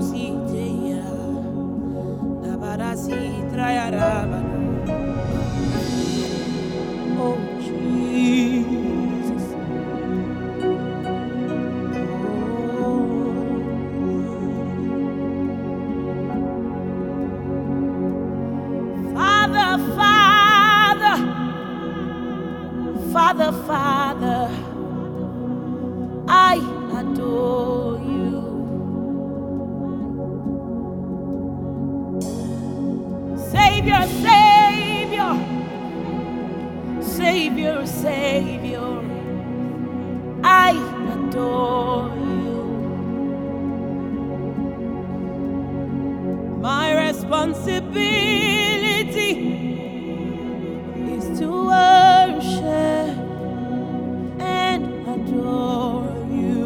siteya. Dabadasi trayarabano. Oh, Jesus. Father, Father, Father, Father, I adore Savior, Savior, Savior, Savior, I adore you. My responsibility is to worship and adore you.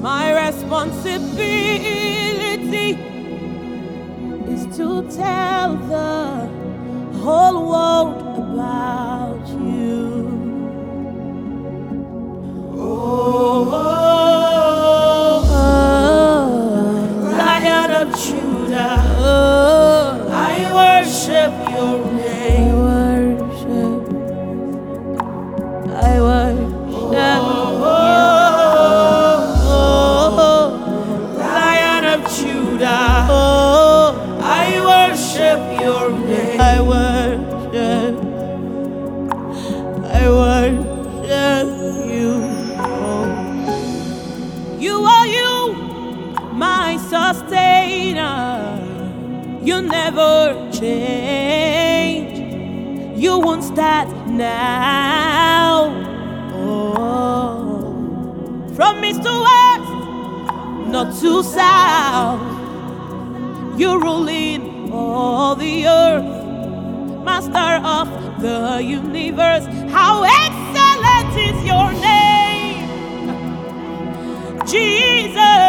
My responsibility whole world about you. Oh, Lion of Judah, I worship sustainer. You never change. You won't start now. Oh. From east to west, not to south. You rule in all the earth, master of the universe. How excellent is your name, Jesus.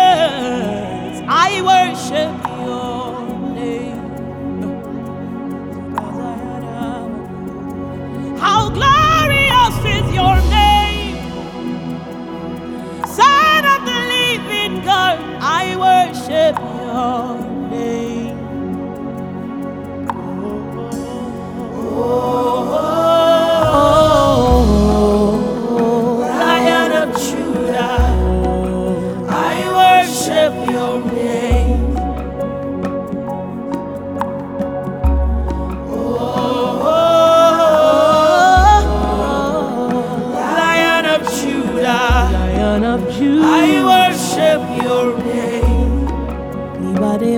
Worship your Lion of I Judah. worship your name. Libade